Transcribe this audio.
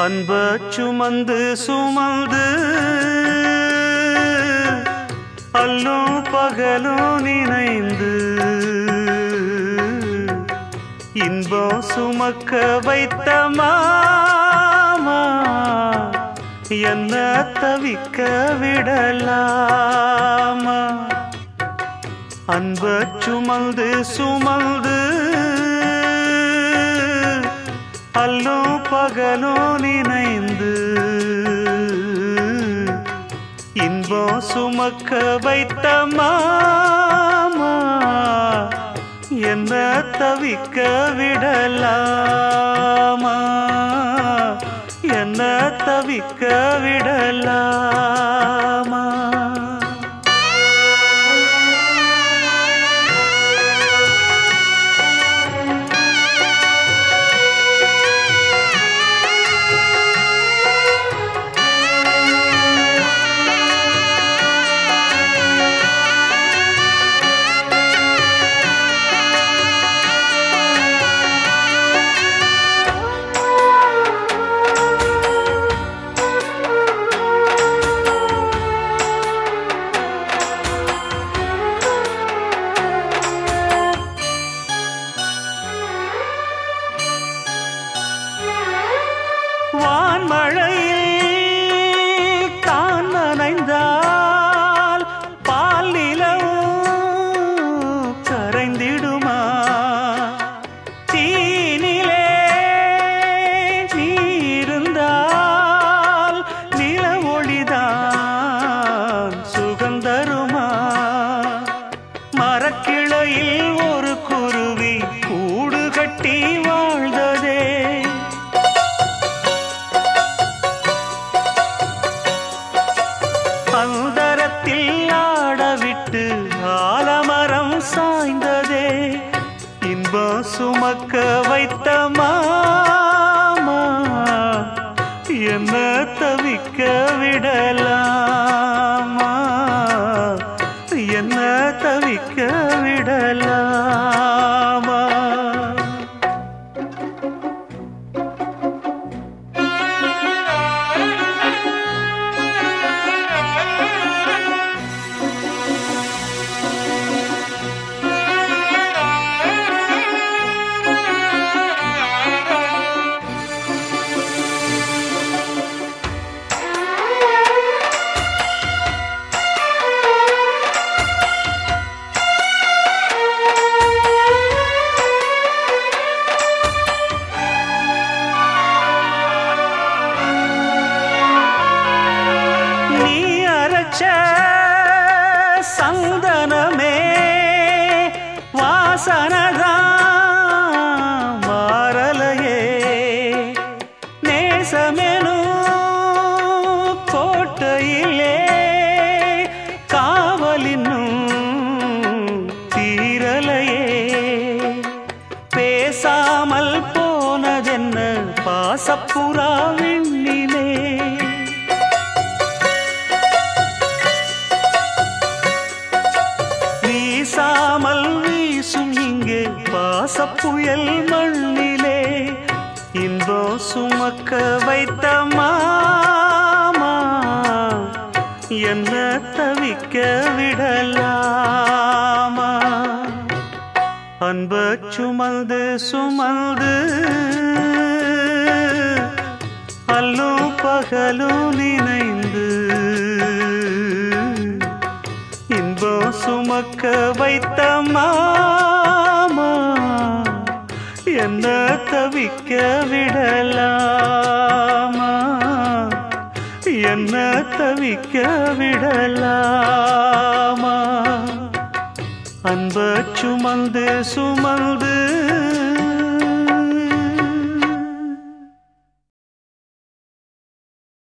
அன்ப சுமந்து சுமந்து அல்லும் பகலும் நினைந்து இன்பம் சுமக்க வைத்த மாமா என்ன தவிக்க விடலாமா? அன்ப சுமந்து சுமந்து அல்லும் பகலும் நினைந்து இன்பம் சுமக்க வைத்த மாமா என்ன தவிக்க விடலாமா? என்ன தவிக்க விடலாமா? சுமக்க வைத்த மாமா என்ன தவிக்க விடலாமா? என்ன தவிக்க வாசனதான் மாறலையே நேசமெனும் கோட்டையிலே காவலினும் தீரலையே. பேசாமல் போனதென்ன பாசப்புறா விண்ணிலே. பாசப்புயல் மண்ணிலே இன்பம் சுமக்க வைத்த மாமா என்ன தவிக்க விடலாமா? அன்ப சுமந்து சுமந்து அல்லும் பகலும் நினைந்து இன்பம் சுமக்க வைத்த மா என்ன தவிக்க விடலாமா? என்ன தவிக்க விடலாமா? அன்ப சுமந்து சுமந்து